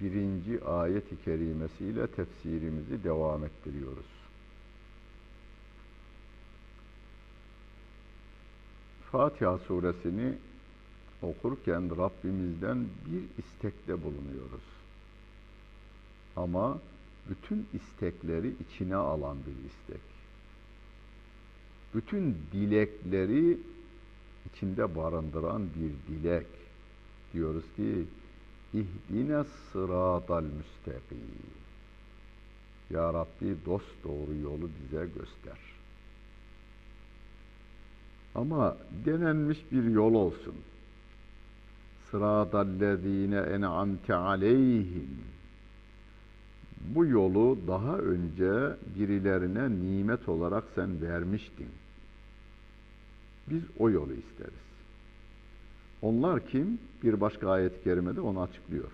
birinci ayet-i kerimesiyle tefsirimizi devam ettiriyoruz. Fatiha suresini okurken Rabbimizden bir istekte bulunuyoruz. Ama bütün istekleri içine alan bir istek. Bütün dilekleri içinde barındıran bir dilek. Diyoruz ki İhdine sıratal müstakim. Ya Rabbi dost doğru yolu bize göster. Ama denenmiş bir yol olsun. Sıratallezine en'amte aleyhim. Bu yolu daha önce birilerine nimet olarak sen vermiştin. Biz o yolu isteriz. Onlar kim? Bir başka ayet-i kerimede onu açıklıyor.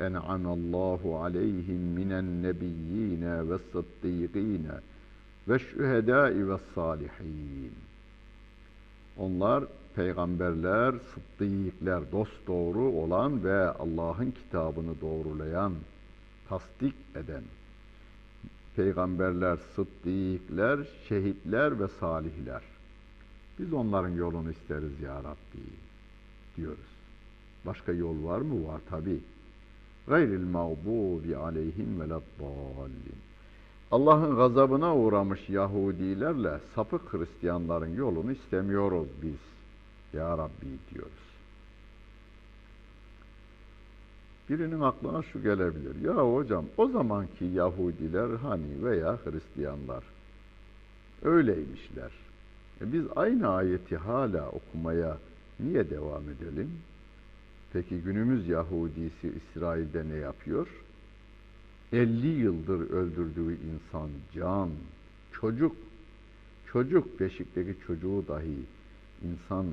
En'amallahu aleyhim minen nebiyyine ve sıddıkine ve şühedai ve salihin. Onlar peygamberler, sıddıkler, dost doğru olan ve Allah'ın kitabını doğrulayan, tasdik eden peygamberler, sıddıkler, şehitler ve salihler. Biz onların yolunu isteriz ya Rabbi diyoruz. Başka yol var mı? Var tabi. Gayril mağdubi aleyhim veleddallin. Allah'ın gazabına uğramış Yahudilerle sapık Hristiyanların yolunu istemiyoruz biz. Ya Rabbi diyoruz. Birinin aklına şu gelebilir. Ya hocam o zamanki Yahudiler hani veya Hristiyanlar öyleymişler. E biz aynı ayeti hala okumaya niye devam edelim? Peki günümüz Yahudisi İsrail'de ne yapıyor? 50 yıldır öldürdüğü insan, can, çocuk, çocuk beşikteki çocuğu dahi insan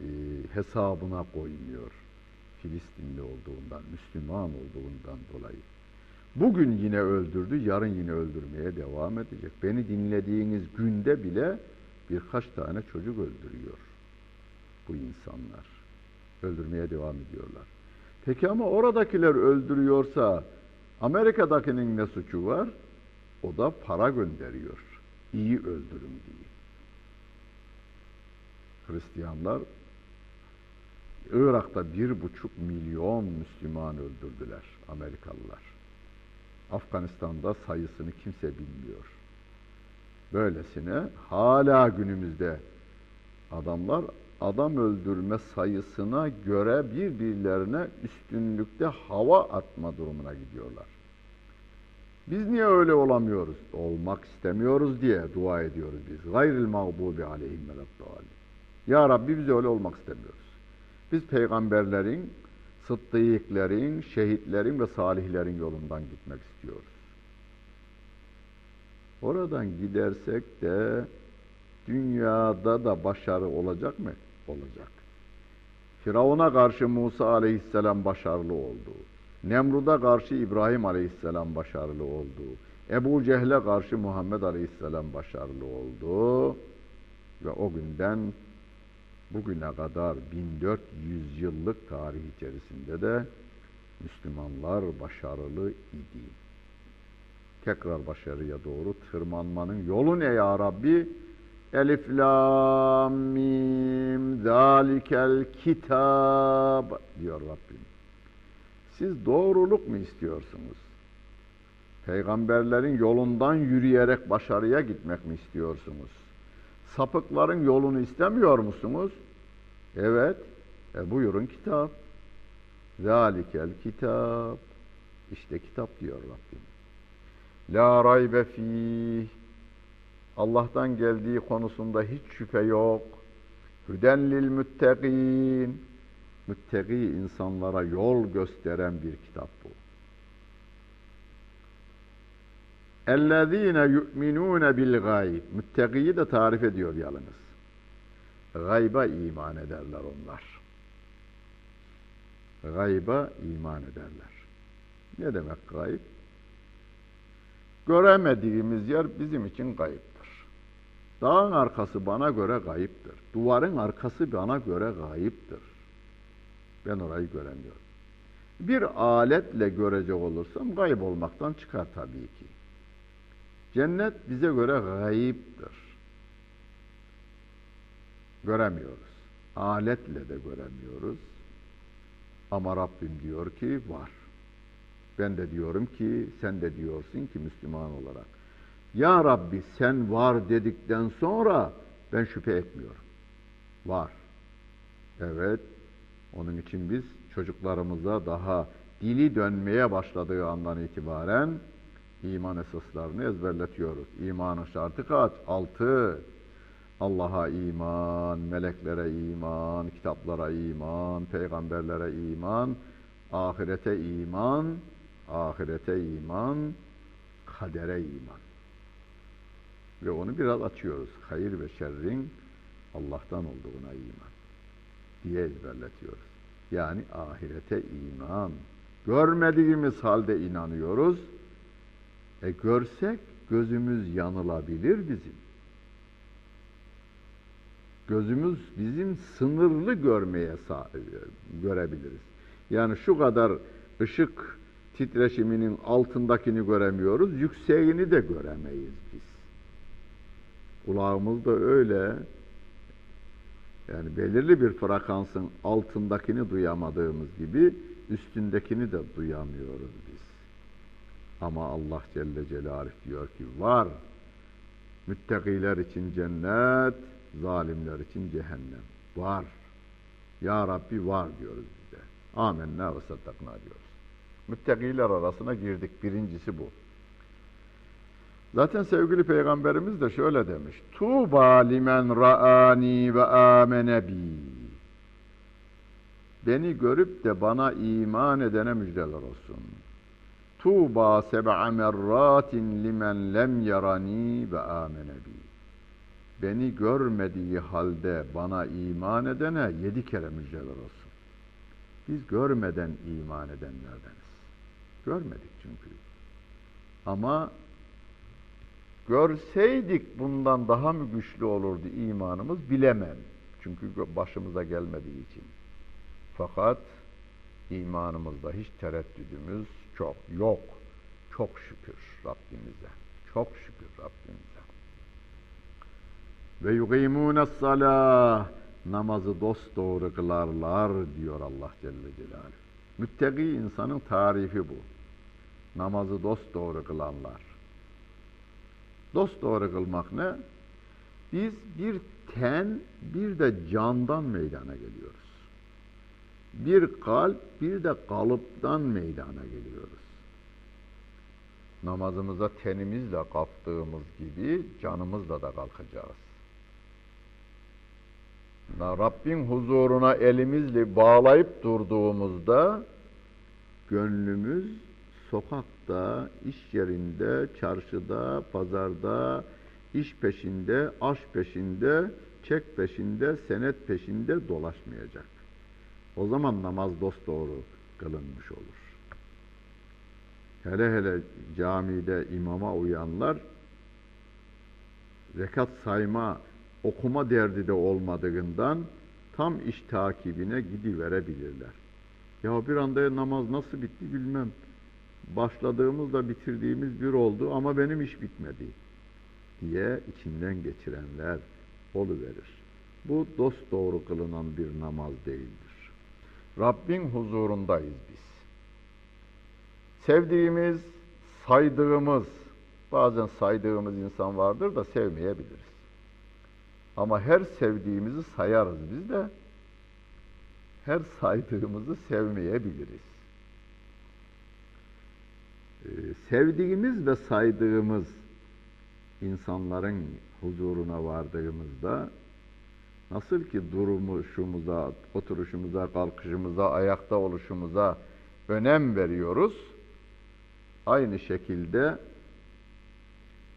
e, hesabına koymuyor. Filistinli olduğundan, Müslüman olduğundan dolayı. Bugün yine öldürdü, yarın yine öldürmeye devam edecek. Beni dinlediğiniz günde bile birkaç tane çocuk öldürüyor bu insanlar. Öldürmeye devam ediyorlar. Peki ama oradakiler öldürüyorsa Amerika'dakinin ne suçu var? O da para gönderiyor. İyi öldürün diye. Hristiyanlar Irak'ta bir buçuk milyon Müslüman öldürdüler Amerikalılar. Afganistan'da sayısını kimse bilmiyor. Böylesine hala günümüzde adamlar adam öldürme sayısına göre birbirlerine üstünlükte hava atma durumuna gidiyorlar. Biz niye öyle olamıyoruz? Olmak istemiyoruz diye dua ediyoruz biz. Gayril mağdubi aleyhim Ya Rabbi biz öyle olmak istemiyoruz. Biz peygamberlerin, sıddıklerin, şehitlerin ve salihlerin yolundan gitmek istiyoruz. Oradan gidersek de dünyada da başarı olacak mı? Olacak. Firavun'a karşı Musa aleyhisselam başarılı oldu. Nemrud'a karşı İbrahim aleyhisselam başarılı oldu. Ebu Cehle karşı Muhammed aleyhisselam başarılı oldu. Ve o günden bugüne kadar 1400 yıllık tarih içerisinde de Müslümanlar başarılı idi. Tekrar başarıya doğru tırmanmanın yolu ne ya Rabbi? Elif lam mim zalikel kitab diyor Rabbim. Siz doğruluk mu istiyorsunuz? Peygamberlerin yolundan yürüyerek başarıya gitmek mi istiyorsunuz? Sapıkların yolunu istemiyor musunuz? Evet. E buyurun kitap. Zalikel kitap. İşte kitap diyor Rabbim. La raybe fih. Allah'tan geldiği konusunda hiç şüphe yok. Hüden lil müttegin. Müttegi insanlara yol gösteren bir kitap bu. اَلَّذ۪ينَ يُؤْمِنُونَ بِالْغَيْبِ Müttegiyi de tarif ediyor yalnız. Gayba iman ederler onlar. Gayba iman ederler. Ne demek gayb? Göremediğimiz yer bizim için gayiptir. Dağın arkası bana göre gayiptir. Duvarın arkası bana göre gayiptir. Ben orayı göremiyorum. Bir aletle görecek olursam gayb olmaktan çıkar tabii ki. Cennet bize göre gayiptir. Göremiyoruz. Aletle de göremiyoruz. Ama Rabbim diyor ki var. Ben de diyorum ki sen de diyorsun ki Müslüman olarak. Ya Rabbi sen var dedikten sonra ben şüphe etmiyorum. Var. Evet. Onun için biz çocuklarımıza daha dili dönmeye başladığı andan itibaren iman esaslarını ezberletiyoruz. İmanın şartı kaç? Altı. Allah'a iman, meleklere iman, kitaplara iman, peygamberlere iman, ahirete iman, ahirete iman, kadere iman. Ve onu biraz açıyoruz. Hayır ve şerrin Allah'tan olduğuna iman diye ezberletiyoruz. Yani ahirete iman. Görmediğimiz halde inanıyoruz. E görsek gözümüz yanılabilir bizim. Gözümüz bizim sınırlı görmeye görebiliriz. Yani şu kadar ışık titreşiminin altındakini göremiyoruz, yükseğini de göremeyiz biz. Kulağımız da öyle. Yani belirli bir frekansın altındakini duyamadığımız gibi üstündekini de duyamıyoruz biz. Ama Allah Celle Celaluhu diyor ki var. Müttakiler için cennet, zalimler için cehennem. Var. Ya Rabbi var diyoruz bize. Amenna ve saddakna diyoruz. Müttakiler arasına girdik. Birincisi bu. Zaten sevgili peygamberimiz de şöyle demiş. Tuğba limen ra'ani ve amene bi. Beni görüp de bana iman edene müjdeler olsun. Tuğba seb'a merratin limen lem yarani ve amene bi. Beni görmediği halde bana iman edene yedi kere müjdeler olsun. Biz görmeden iman edenlerdeniz. Görmedik çünkü. Ama görseydik bundan daha mı güçlü olurdu imanımız bilemem. Çünkü başımıza gelmediği için. Fakat imanımızda hiç tereddüdümüz çok yok. Çok şükür Rabbimize. Çok şükür Rabbimize. Ve yugimûne salâh namazı dost doğru kılarlar diyor Allah Celle Celaluhu. Müttegi insanın tarifi bu. Namazı dost doğru kılanlar. Dost doğru kılmak ne? Biz bir ten, bir de candan meydana geliyoruz. Bir kalp, bir de kalıptan meydana geliyoruz. Namazımıza tenimizle kalktığımız gibi canımızla da kalkacağız. Rabbin huzuruna elimizle bağlayıp durduğumuzda gönlümüz sokakta, iş yerinde, çarşıda, pazarda, iş peşinde, aş peşinde, çek peşinde, senet peşinde dolaşmayacak. O zaman namaz dosdoğru kılınmış olur. Hele hele camide imama uyanlar rekat sayma, okuma derdi de olmadığından tam iş takibine gidiverebilirler. Ya bir anda namaz nasıl bitti bilmem. Başladığımızda bitirdiğimiz bir oldu ama benim iş bitmedi diye içinden geçirenler oluverir. Bu dost doğru kılınan bir namaz değildir. Rabbin huzurundayız biz. Sevdiğimiz, saydığımız, bazen saydığımız insan vardır da sevmeyebiliriz. Ama her sevdiğimizi sayarız biz de. Her saydığımızı sevmeyebiliriz. Ee, sevdiğimiz ve saydığımız insanların huzuruna vardığımızda nasıl ki durumuşumuza, oturuşumuza, kalkışımıza, ayakta oluşumuza önem veriyoruz. Aynı şekilde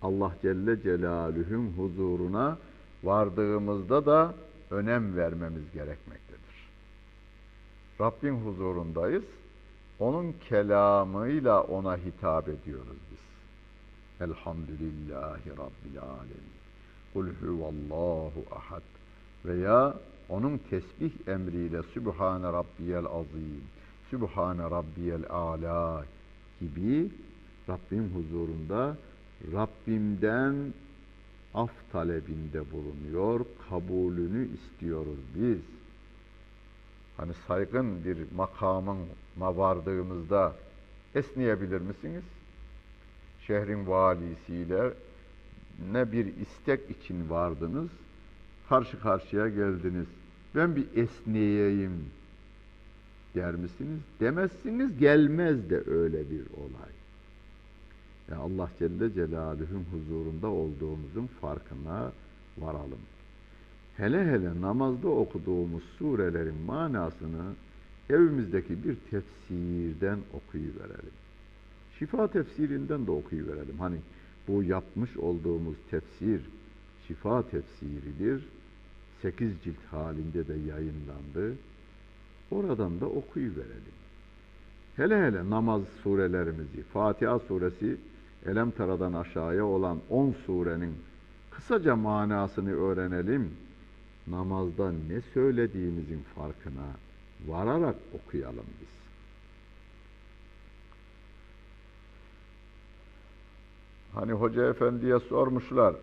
Allah Celle Celaluhu'nun huzuruna vardığımızda da önem vermemiz gerekmektedir. Rabbin huzurundayız. Onun kelamıyla ona hitap ediyoruz biz. Elhamdülillahi Rabbil alemin. Kul huvallahu ahad. Veya onun tesbih emriyle Sübhane Rabbiyel azim, Sübhane Rabbiyel ala gibi Rabbim huzurunda Rabbimden af talebinde bulunuyor, kabulünü istiyoruz biz. Hani saygın bir makamın vardığımızda esneyebilir misiniz? Şehrin valisiyle ne bir istek için vardınız, karşı karşıya geldiniz. Ben bir esneyeyim der misiniz? Demezsiniz, gelmez de öyle bir olay. Yani Allah Celle Celaluhu'nun huzurunda olduğumuzun farkına varalım. Hele hele namazda okuduğumuz surelerin manasını evimizdeki bir tefsirden okuyuverelim. Şifa tefsirinden de okuyuverelim. Hani bu yapmış olduğumuz tefsir şifa tefsiridir. Sekiz cilt halinde de yayınlandı. Oradan da okuyuverelim. Hele hele namaz surelerimizi, Fatiha suresi Elem Tara'dan aşağıya olan on surenin kısaca manasını öğrenelim. Namazda ne söylediğimizin farkına vararak okuyalım biz. Hani hoca efendiye sormuşlar.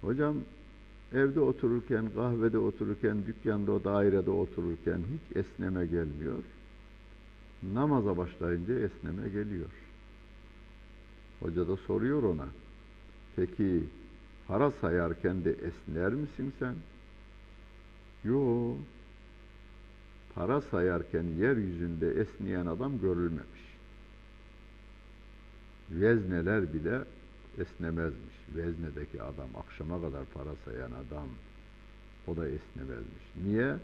Hocam evde otururken, kahvede otururken, dükkanda, dairede otururken hiç esneme gelmiyor. Namaza başlayınca esneme geliyor. Hoca da soruyor ona. Peki para sayarken de esner misin sen? Yo. Para sayarken yeryüzünde esneyen adam görülmemiş. Vezneler bile esnemezmiş. Veznedeki adam, akşama kadar para sayan adam, o da esnemezmiş. Niye?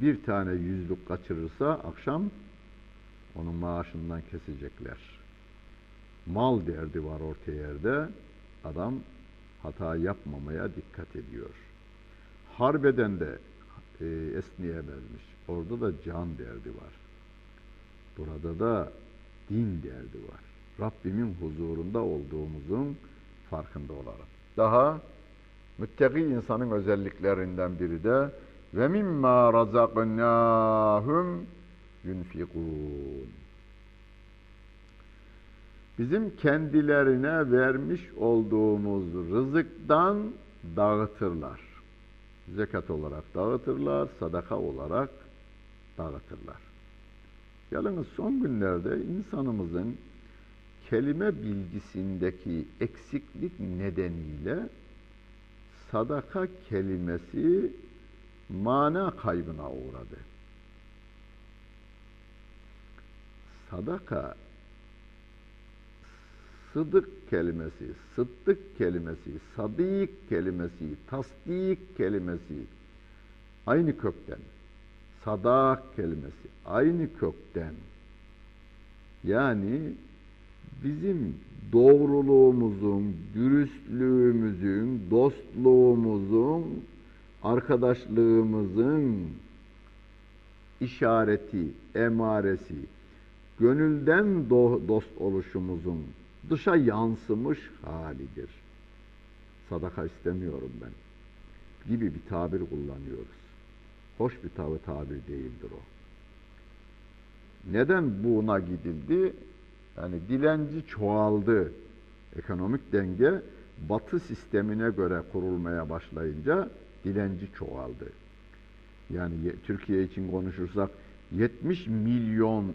Bir tane yüzlük kaçırırsa akşam onun maaşından kesecekler. Mal derdi var orta yerde. Adam hata yapmamaya dikkat ediyor. Harbeden de e, esneyemezmiş. Orada da can derdi var. Burada da din derdi var. Rabbimin huzurunda olduğumuzun farkında olalım. Daha müttaki insanın özelliklerinden biri de ve mimma razaknahum yunfikun. Bizim kendilerine vermiş olduğumuz rızıktan dağıtırlar. Zekat olarak dağıtırlar, sadaka olarak dağıtırlar. Yalnız son günlerde insanımızın kelime bilgisindeki eksiklik nedeniyle sadaka kelimesi mana kaybına uğradı. Sadaka sıdık kelimesi, sıddık kelimesi, sadik kelimesi, tasdik kelimesi aynı kökten. Sadak kelimesi aynı kökten. Yani bizim doğruluğumuzun, dürüstlüğümüzün, dostluğumuzun, arkadaşlığımızın işareti, emaresi, gönülden dost oluşumuzun dışa yansımış halidir. Sadaka istemiyorum ben gibi bir tabir kullanıyoruz. Hoş bir tabi tabir değildir o. Neden buna gidildi? Yani dilenci çoğaldı. Ekonomik denge batı sistemine göre kurulmaya başlayınca dilenci çoğaldı. Yani Türkiye için konuşursak 70 milyon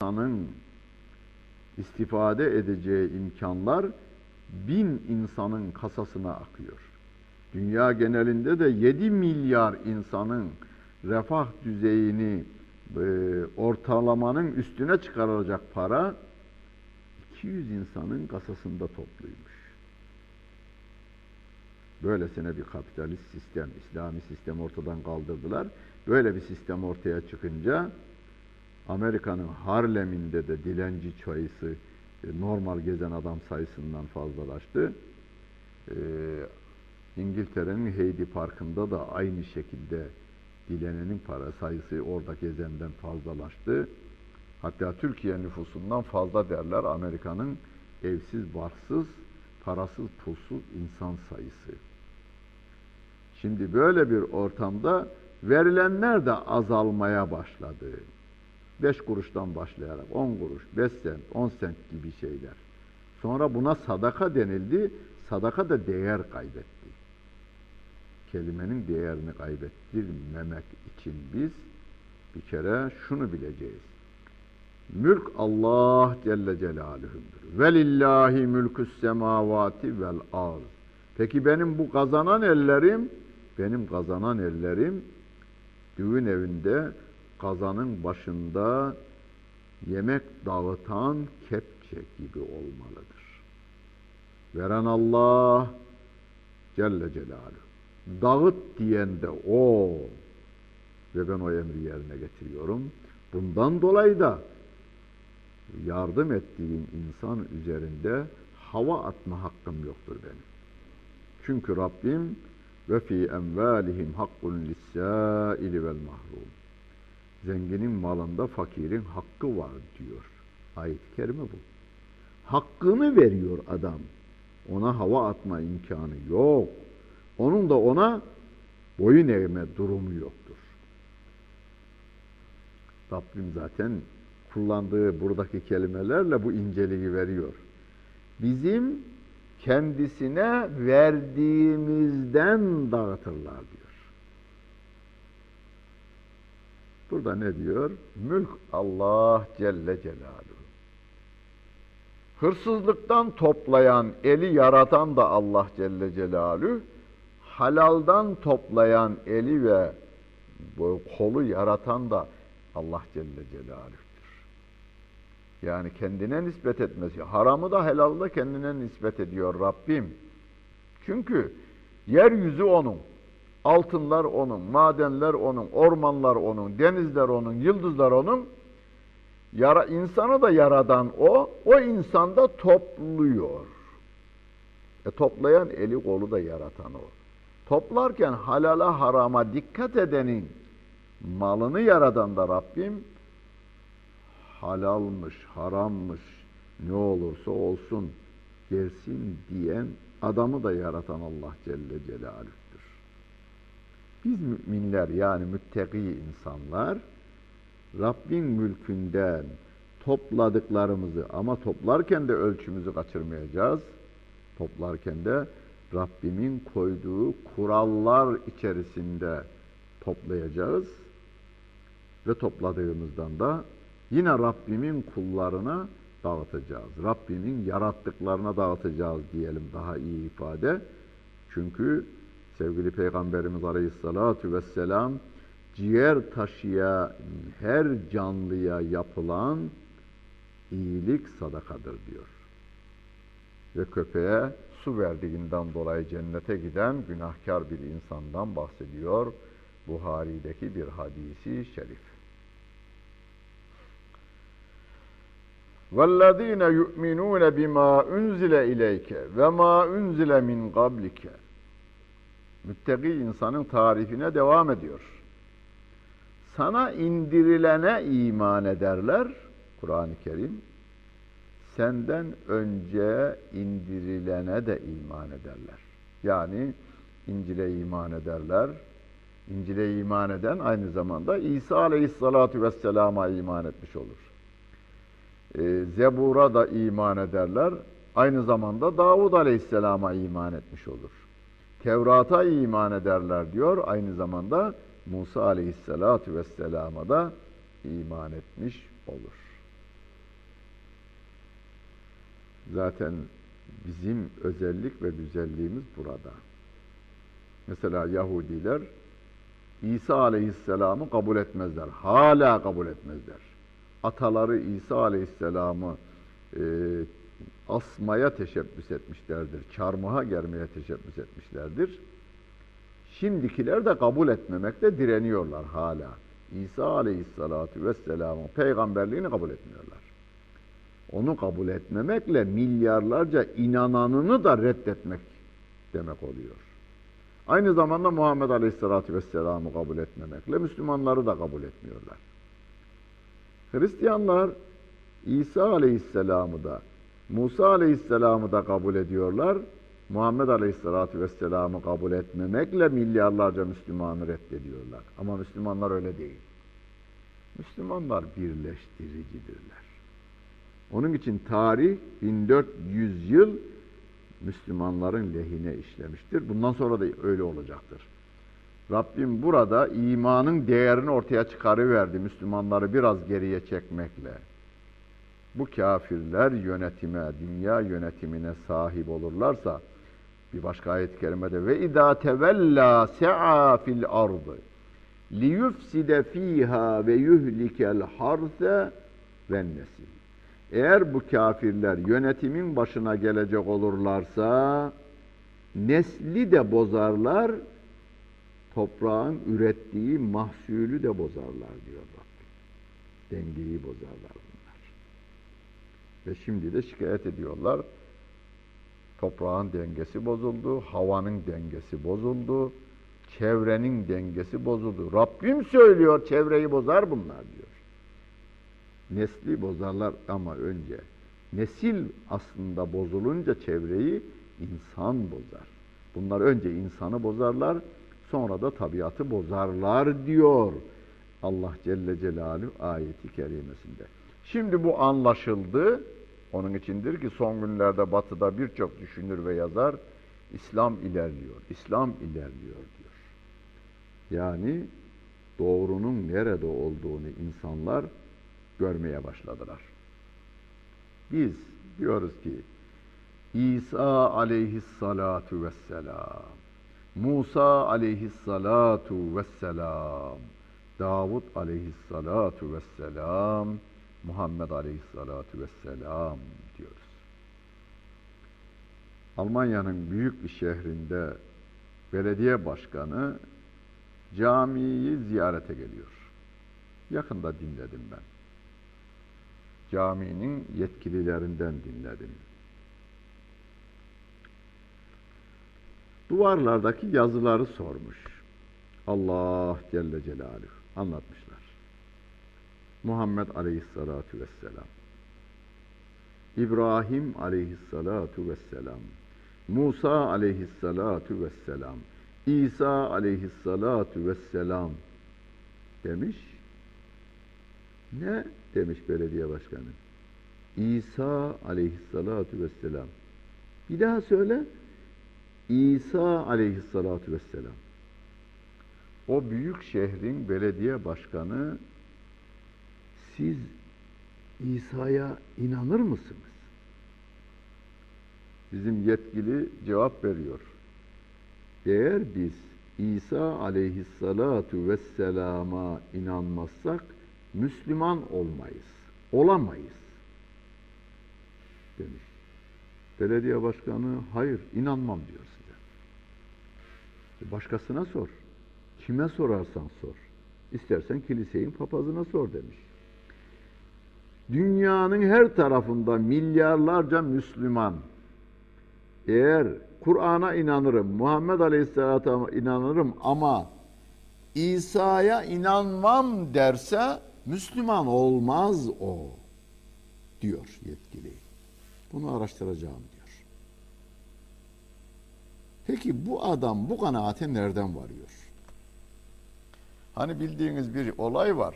insanın istifade edeceği imkanlar bin insanın kasasına akıyor. Dünya genelinde de 7 milyar insanın refah düzeyini e, ortalamanın üstüne çıkarılacak para 200 insanın kasasında topluymuş. Böylesine bir kapitalist sistem, İslami sistem ortadan kaldırdılar. Böyle bir sistem ortaya çıkınca Amerika'nın Harlem'inde de dilenci sayısı e, normal gezen adam sayısından fazlalaştı. E, İngiltere'nin Heidi Parkı'nda da aynı şekilde dilenenin para sayısı orada gezenden fazlalaştı. Hatta Türkiye nüfusundan fazla derler Amerika'nın evsiz, barksız, parasız, pulsuz insan sayısı. Şimdi böyle bir ortamda verilenler de azalmaya başladı. Beş kuruştan başlayarak on kuruş, beş sent, on sent gibi şeyler. Sonra buna sadaka denildi. Sadaka da değer kaybetti. Kelimenin değerini kaybettirmemek için biz bir kere şunu bileceğiz. Mülk Allah Celle Celaluhu'dur. Velillahi mülküs semavati vel arz. Peki benim bu kazanan ellerim, benim kazanan ellerim düğün evinde kazanın başında yemek dağıtan kepçe gibi olmalıdır. Veren Allah Celle Celaluhu. Dağıt diyen de O. Ve ben o emri yerine getiriyorum. Bundan dolayı da yardım ettiğim insan üzerinde hava atma hakkım yoktur benim. Çünkü Rabbim ve fi emvalihim hakkun lis-sâili vel mahrum. Zenginin malında fakirin hakkı var diyor. Ayet-i kerime bu. Hakkını veriyor adam. Ona hava atma imkanı yok. Onun da ona boyun eğme durumu yoktur. Rabbim zaten kullandığı buradaki kelimelerle bu inceliği veriyor. Bizim kendisine verdiğimizden dağıtırlar diyor. Burada ne diyor? Mülk Allah Celle Celaluhu. Hırsızlıktan toplayan, eli yaratan da Allah Celle Celaluhu. Halaldan toplayan eli ve kolu yaratan da Allah Celle Celaluhu'dur. Yani kendine nispet etmesi. Haramı da helalı da kendine nispet ediyor Rabbim. Çünkü yeryüzü onun. Altınlar onun, madenler onun, ormanlar onun, denizler onun, yıldızlar onun. Yara, insanı da yaradan o, o insanda topluyor. E, toplayan eli kolu da yaratan o. Toplarken halala harama dikkat edenin malını yaradan da Rabbim halalmış, harammış, ne olursa olsun gelsin diyen adamı da yaratan Allah Celle Celaluh'tür. Biz müminler yani müttaki insanlar Rabbin mülkünden topladıklarımızı ama toplarken de ölçümüzü kaçırmayacağız. Toplarken de Rabbimin koyduğu kurallar içerisinde toplayacağız ve topladığımızdan da yine Rabbimin kullarına dağıtacağız. Rabbimin yarattıklarına dağıtacağız diyelim daha iyi ifade. Çünkü sevgili Peygamberimiz Aleyhisselatü Vesselam ciğer taşıya her canlıya yapılan iyilik sadakadır diyor. Ve köpeğe su verdiğinden dolayı cennete giden günahkar bir insandan bahsediyor. Buhari'deki bir hadisi şerif. وَالَّذ۪ينَ يُؤْمِنُونَ بِمَا اُنْزِلَ اِلَيْكَ وَمَا اُنْزِلَ مِنْ قَبْلِكَ Müttaki insanın tarifine devam ediyor. Sana indirilene iman ederler, Kur'an-ı Kerim. Senden önce indirilene de iman ederler. Yani İncil'e iman ederler. İncil'e iman eden aynı zamanda İsa Aleyhisselatü Vesselam'a iman etmiş olur. Ee, Zebur'a da iman ederler. Aynı zamanda Davud Aleyhisselam'a iman etmiş olur. Tevrat'a iman ederler diyor. Aynı zamanda Musa Aleyhisselatü Vesselam'a da iman etmiş olur. Zaten bizim özellik ve güzelliğimiz burada. Mesela Yahudiler İsa Aleyhisselam'ı kabul etmezler. Hala kabul etmezler. Ataları İsa Aleyhisselam'ı e, asmaya teşebbüs etmişlerdir. Çarmıha germeye teşebbüs etmişlerdir. Şimdikiler de kabul etmemekte direniyorlar hala. İsa Aleyhisselatü Vesselam'ın peygamberliğini kabul etmiyorlar. Onu kabul etmemekle milyarlarca inananını da reddetmek demek oluyor. Aynı zamanda Muhammed Aleyhisselatü Vesselam'ı kabul etmemekle Müslümanları da kabul etmiyorlar. Hristiyanlar İsa Aleyhisselam'ı da Musa Aleyhisselam'ı da kabul ediyorlar. Muhammed Aleyhisselatü Vesselam'ı kabul etmemekle milyarlarca Müslümanı reddediyorlar. Ama Müslümanlar öyle değil. Müslümanlar birleştiricidirler. Onun için tarih 1400 yıl Müslümanların lehine işlemiştir. Bundan sonra da öyle olacaktır. Rabbim burada imanın değerini ortaya çıkarıverdi Müslümanları biraz geriye çekmekle. Bu kafirler yönetime, dünya yönetimine sahip olurlarsa bir başka ayet-i kerimede ve idâ tevellâ se'a fil ardı liyufside fiha ve yuhlikel harse ve nesil. Eğer bu kafirler yönetimin başına gelecek olurlarsa nesli de bozarlar, toprağın ürettiği mahsulü de bozarlar diyor Rabbim. Dengeyi bozarlar. Ve şimdi de şikayet ediyorlar. Toprağın dengesi bozuldu, havanın dengesi bozuldu, çevrenin dengesi bozuldu. Rabbim söylüyor çevreyi bozar bunlar diyor. Nesli bozarlar ama önce nesil aslında bozulunca çevreyi insan bozar. Bunlar önce insanı bozarlar, sonra da tabiatı bozarlar diyor Allah Celle Celaluhu ayeti kerimesinde. Şimdi bu anlaşıldı. Onun içindir ki son günlerde batıda birçok düşünür ve yazar İslam ilerliyor, İslam ilerliyor diyor. Yani doğrunun nerede olduğunu insanlar görmeye başladılar. Biz diyoruz ki İsa aleyhissalatu vesselam, Musa aleyhissalatu vesselam, Davud aleyhissalatu vesselam, Muhammed aleyhissalatu vesselam diyoruz. Almanya'nın büyük bir şehrinde belediye başkanı camiyi ziyarete geliyor. Yakında dinledim ben. Caminin yetkililerinden dinledim. Duvarlardaki yazıları sormuş. Allah Celle Celaluhu anlatmışlar. Muhammed Aleyhisselatu Vesselam. İbrahim Aleyhisselatu Vesselam. Musa Aleyhisselatu Vesselam. İsa Aleyhisselatu Vesselam demiş. Ne demiş belediye başkanı? İsa Aleyhisselatu Vesselam. Bir daha söyle. İsa Aleyhisselatu Vesselam. O büyük şehrin belediye başkanı siz İsa'ya inanır mısınız? Bizim yetkili cevap veriyor. Eğer biz İsa aleyhissalatu vesselama inanmazsak Müslüman olmayız, olamayız demiş. Belediye başkanı hayır inanmam diyor size. E, başkasına sor. Kime sorarsan sor. İstersen kilisenin papazına sor demiş. Dünyanın her tarafında milyarlarca Müslüman eğer Kur'an'a inanırım, Muhammed Aleyhisselat'a inanırım ama İsa'ya inanmam derse Müslüman olmaz o diyor yetkili. Bunu araştıracağım diyor. Peki bu adam bu kanaate nereden varıyor? Hani bildiğiniz bir olay var.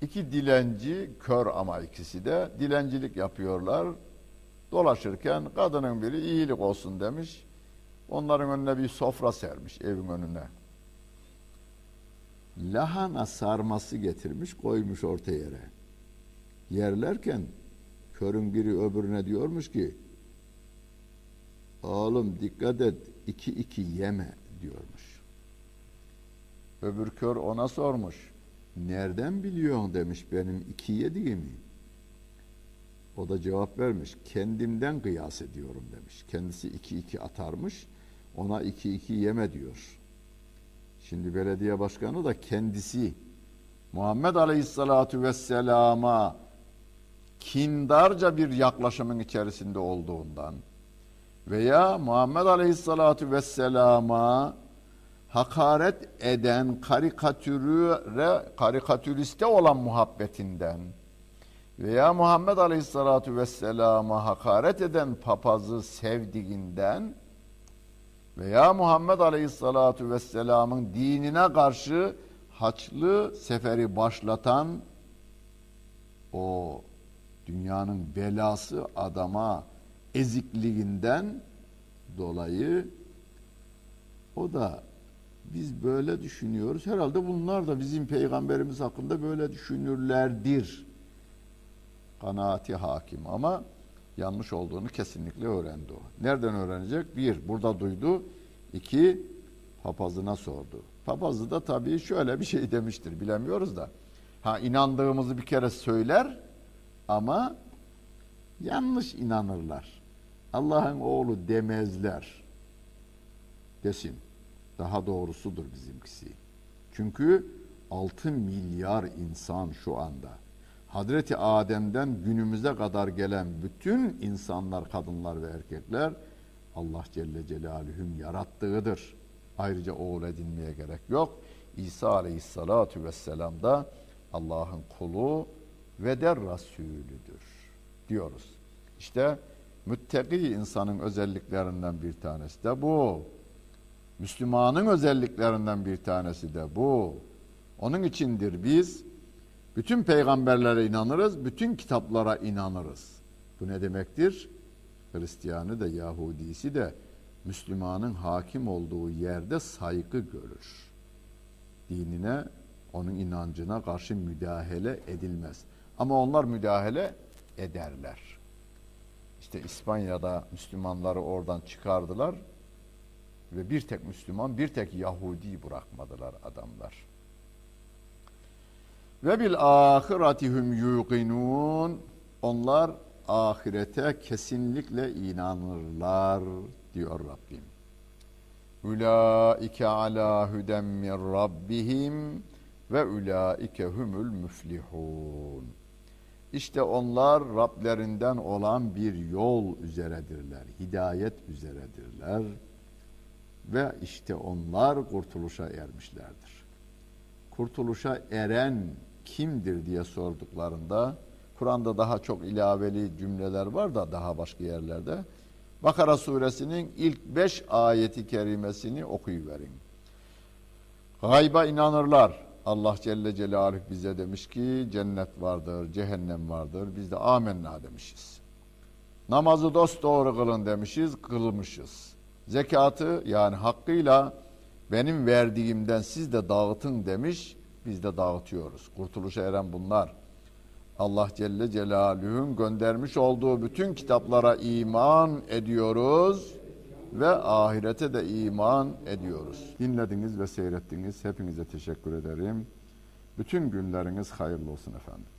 İki dilenci, kör ama ikisi de dilencilik yapıyorlar. Dolaşırken kadının biri iyilik olsun demiş. Onların önüne bir sofra sermiş evin önüne. Lahana sarması getirmiş koymuş orta yere. Yerlerken körün biri öbürüne diyormuş ki oğlum dikkat et iki iki yeme diyormuş. Öbür kör ona sormuş. Nereden biliyorsun demiş benim iki yediğimi. O da cevap vermiş. Kendimden kıyas ediyorum demiş. Kendisi iki iki atarmış. Ona iki iki yeme diyor. Şimdi belediye başkanı da kendisi Muhammed Aleyhisselatu Vesselam'a kindarca bir yaklaşımın içerisinde olduğundan veya Muhammed Aleyhisselatü Vesselam'a hakaret eden karikatüre, karikatüriste olan muhabbetinden veya Muhammed Aleyhisselatü Vesselam'a hakaret eden papazı sevdiğinden veya Muhammed Aleyhisselatü Vesselam'ın dinine karşı Haçlı seferi başlatan o dünyanın belası adama ezikliğinden dolayı o da biz böyle düşünüyoruz. Herhalde bunlar da bizim peygamberimiz hakkında böyle düşünürlerdir. Kanaati hakim ama yanlış olduğunu kesinlikle öğrendi o. Nereden öğrenecek? Bir, burada duydu. İki, papazına sordu. Papazı da tabii şöyle bir şey demiştir. Bilemiyoruz da. Ha inandığımızı bir kere söyler ama yanlış inanırlar. Allah'ın oğlu demezler. Desin. Daha doğrusudur bizimkisi. Çünkü 6 milyar insan şu anda. Hazreti Adem'den günümüze kadar gelen bütün insanlar, kadınlar ve erkekler Allah Celle Celaluhu'nun yarattığıdır. Ayrıca oğul edinmeye gerek yok. İsa Aleyhisselatü Vesselam da Allah'ın kulu ve de Resulüdür diyoruz. İşte müttaki insanın özelliklerinden bir tanesi de bu. Müslümanın özelliklerinden bir tanesi de bu. Onun içindir biz bütün peygamberlere inanırız, bütün kitaplara inanırız. Bu ne demektir? Hristiyanı da Yahudisi de Müslümanın hakim olduğu yerde saygı görür. Dinine, onun inancına karşı müdahale edilmez. Ama onlar müdahale ederler. İşte İspanya'da Müslümanları oradan çıkardılar ve bir tek Müslüman, bir tek Yahudi bırakmadılar adamlar. Ve bil ahiretihum yuqinun onlar ahirete kesinlikle inanırlar diyor Rabbim. Ulaike ala huden min rabbihim ve ulaike humul müflihun. İşte onlar Rablerinden olan bir yol üzeredirler, hidayet üzeredirler ve işte onlar kurtuluşa ermişlerdir. Kurtuluşa eren kimdir diye sorduklarında Kur'an'da daha çok ilaveli cümleler var da daha başka yerlerde. Bakara suresinin ilk beş ayeti kerimesini okuyuverin. Gayba inanırlar. Allah Celle Celaluhu bize demiş ki cennet vardır, cehennem vardır. Biz de amenna demişiz. Namazı dost doğru kılın demişiz, kılmışız. Zekatı yani hakkıyla benim verdiğimden siz de dağıtın demiş, biz de dağıtıyoruz. Kurtuluşa eren bunlar. Allah Celle Celaluhu'nun göndermiş olduğu bütün kitaplara iman ediyoruz ve ahirete de iman ediyoruz. Dinlediniz ve seyrettiniz. Hepinize teşekkür ederim. Bütün günleriniz hayırlı olsun efendim.